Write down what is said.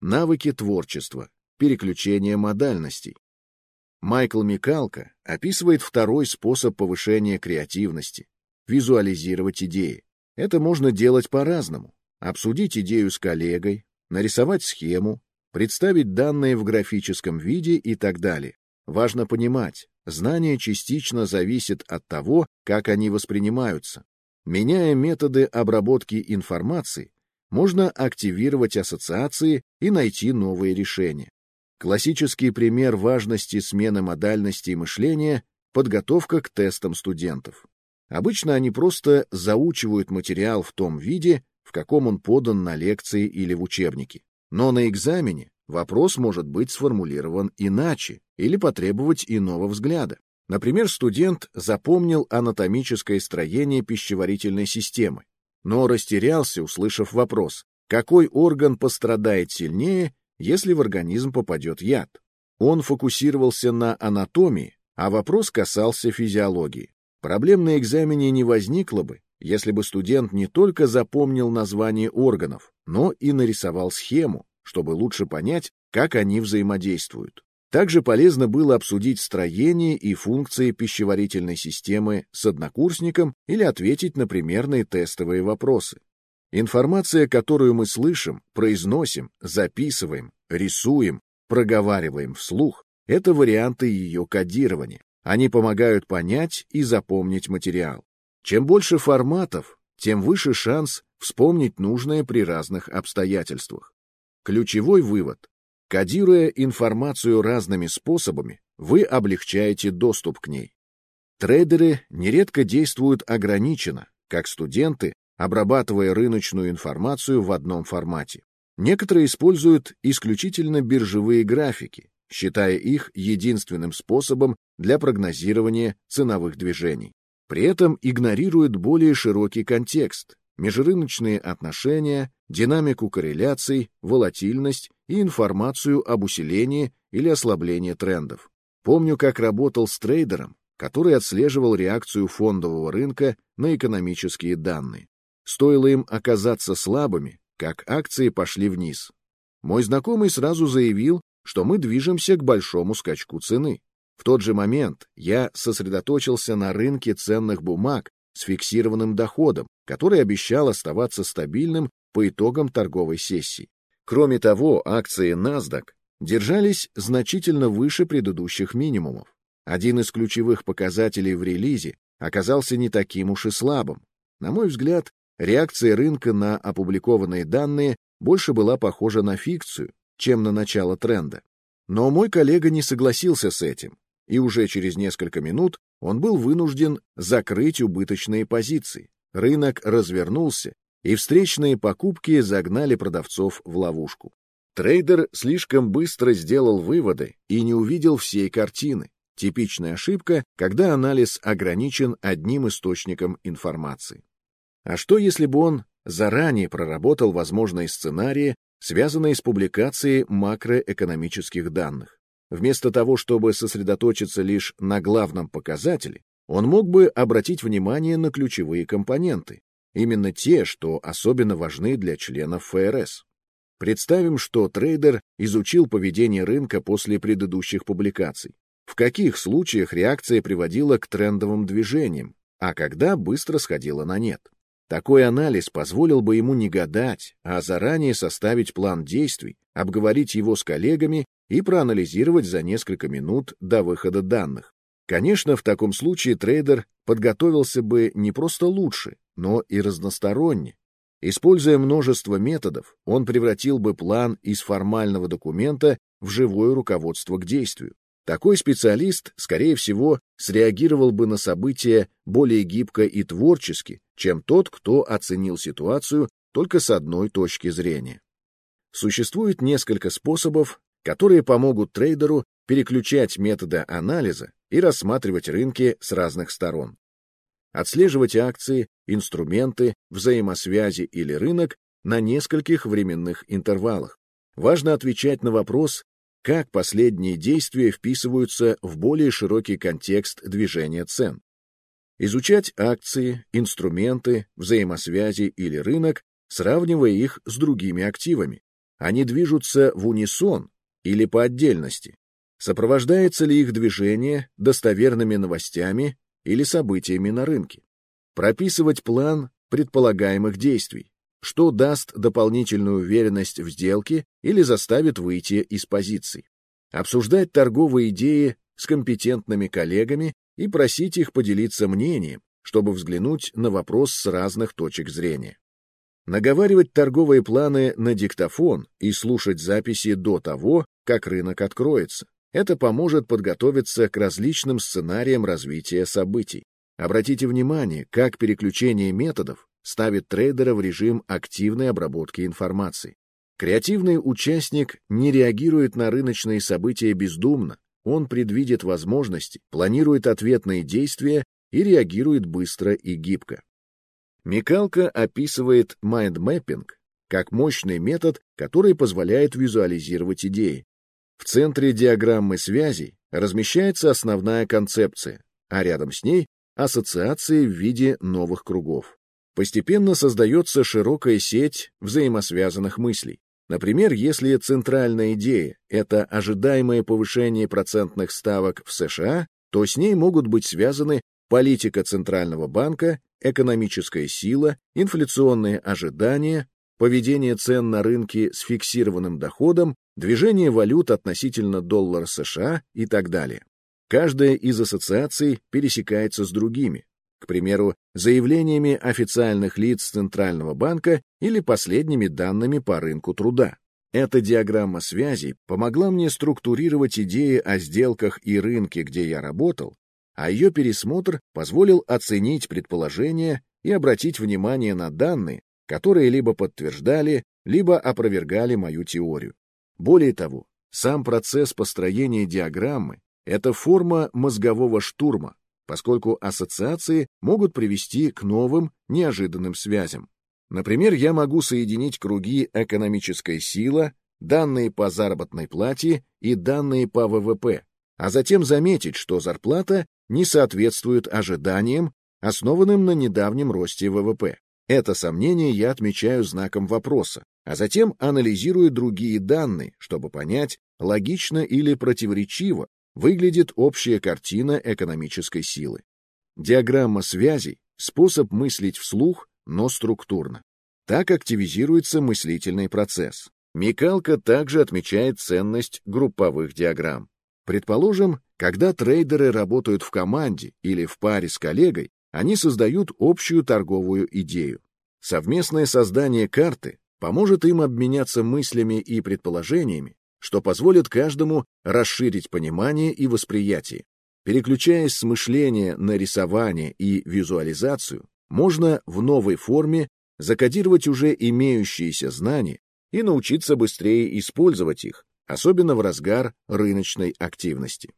навыки творчества, переключение модальностей. Майкл Микалко описывает второй способ повышения креативности — визуализировать идеи. Это можно делать по-разному. Обсудить идею с коллегой, нарисовать схему, представить данные в графическом виде и так далее. Важно понимать, знание частично зависит от того, как они воспринимаются. Меняя методы обработки информации, можно активировать ассоциации и найти новые решения. Классический пример важности смены модальности мышления — подготовка к тестам студентов. Обычно они просто заучивают материал в том виде, в каком он подан на лекции или в учебнике. Но на экзамене вопрос может быть сформулирован иначе или потребовать иного взгляда. Например, студент запомнил анатомическое строение пищеварительной системы, но растерялся, услышав вопрос, какой орган пострадает сильнее если в организм попадет яд. Он фокусировался на анатомии, а вопрос касался физиологии. Проблем на экзамене не возникло бы, если бы студент не только запомнил название органов, но и нарисовал схему, чтобы лучше понять, как они взаимодействуют. Также полезно было обсудить строение и функции пищеварительной системы с однокурсником или ответить на примерные тестовые вопросы. Информация, которую мы слышим, произносим, записываем, рисуем, проговариваем вслух, это варианты ее кодирования. Они помогают понять и запомнить материал. Чем больше форматов, тем выше шанс вспомнить нужное при разных обстоятельствах. Ключевой вывод. Кодируя информацию разными способами, вы облегчаете доступ к ней. Трейдеры нередко действуют ограниченно, как студенты, обрабатывая рыночную информацию в одном формате. Некоторые используют исключительно биржевые графики, считая их единственным способом для прогнозирования ценовых движений. При этом игнорируют более широкий контекст, межрыночные отношения, динамику корреляций, волатильность и информацию об усилении или ослаблении трендов. Помню, как работал с трейдером, который отслеживал реакцию фондового рынка на экономические данные. Стоило им оказаться слабыми, как акции пошли вниз. Мой знакомый сразу заявил, что мы движемся к большому скачку цены. В тот же момент я сосредоточился на рынке ценных бумаг с фиксированным доходом, который обещал оставаться стабильным по итогам торговой сессии. Кроме того, акции NASDAQ держались значительно выше предыдущих минимумов. Один из ключевых показателей в релизе оказался не таким уж и слабым. На мой взгляд, Реакция рынка на опубликованные данные больше была похожа на фикцию, чем на начало тренда. Но мой коллега не согласился с этим, и уже через несколько минут он был вынужден закрыть убыточные позиции. Рынок развернулся, и встречные покупки загнали продавцов в ловушку. Трейдер слишком быстро сделал выводы и не увидел всей картины. Типичная ошибка, когда анализ ограничен одним источником информации. А что, если бы он заранее проработал возможные сценарии, связанные с публикацией макроэкономических данных? Вместо того, чтобы сосредоточиться лишь на главном показателе, он мог бы обратить внимание на ключевые компоненты, именно те, что особенно важны для членов ФРС. Представим, что трейдер изучил поведение рынка после предыдущих публикаций. В каких случаях реакция приводила к трендовым движениям, а когда быстро сходила на нет? Такой анализ позволил бы ему не гадать, а заранее составить план действий, обговорить его с коллегами и проанализировать за несколько минут до выхода данных. Конечно, в таком случае трейдер подготовился бы не просто лучше, но и разносторонне. Используя множество методов, он превратил бы план из формального документа в живое руководство к действию. Такой специалист, скорее всего, среагировал бы на события более гибко и творчески, чем тот, кто оценил ситуацию только с одной точки зрения. Существует несколько способов, которые помогут трейдеру переключать методы анализа и рассматривать рынки с разных сторон. Отслеживать акции, инструменты, взаимосвязи или рынок на нескольких временных интервалах. Важно отвечать на вопрос, как последние действия вписываются в более широкий контекст движения цен. Изучать акции, инструменты, взаимосвязи или рынок, сравнивая их с другими активами. они движутся в унисон или по отдельности, сопровождается ли их движение достоверными новостями или событиями на рынке, прописывать план предполагаемых действий, что даст дополнительную уверенность в сделке или заставит выйти из позиций, обсуждать торговые идеи с компетентными коллегами и просить их поделиться мнением, чтобы взглянуть на вопрос с разных точек зрения. Наговаривать торговые планы на диктофон и слушать записи до того, как рынок откроется. Это поможет подготовиться к различным сценариям развития событий. Обратите внимание, как переключение методов ставит трейдера в режим активной обработки информации. Креативный участник не реагирует на рыночные события бездумно, он предвидит возможности, планирует ответные действия и реагирует быстро и гибко. Михалко описывает mind mapping как мощный метод, который позволяет визуализировать идеи. В центре диаграммы связей размещается основная концепция, а рядом с ней ассоциации в виде новых кругов. Постепенно создается широкая сеть взаимосвязанных мыслей. Например, если центральная идея — это ожидаемое повышение процентных ставок в США, то с ней могут быть связаны политика Центрального банка, экономическая сила, инфляционные ожидания, поведение цен на рынке с фиксированным доходом, движение валют относительно доллара США и так далее. Каждая из ассоциаций пересекается с другими, к примеру, заявлениями официальных лиц Центрального банка или последними данными по рынку труда. Эта диаграмма связей помогла мне структурировать идеи о сделках и рынке, где я работал, а ее пересмотр позволил оценить предположения и обратить внимание на данные, которые либо подтверждали, либо опровергали мою теорию. Более того, сам процесс построения диаграммы — это форма мозгового штурма, поскольку ассоциации могут привести к новым, неожиданным связям. Например, я могу соединить круги «экономическая сила», данные по заработной плате и данные по ВВП, а затем заметить, что зарплата не соответствует ожиданиям, основанным на недавнем росте ВВП. Это сомнение я отмечаю знаком вопроса, а затем анализирую другие данные, чтобы понять, логично или противоречиво выглядит общая картина экономической силы. Диаграмма связей — способ мыслить вслух, но структурно. Так активизируется мыслительный процесс. Микалка также отмечает ценность групповых диаграмм. Предположим, когда трейдеры работают в команде или в паре с коллегой, они создают общую торговую идею. Совместное создание карты поможет им обменяться мыслями и предположениями, что позволит каждому расширить понимание и восприятие. Переключаясь с мышления на рисование и визуализацию, можно в новой форме закодировать уже имеющиеся знания и научиться быстрее использовать их, особенно в разгар рыночной активности.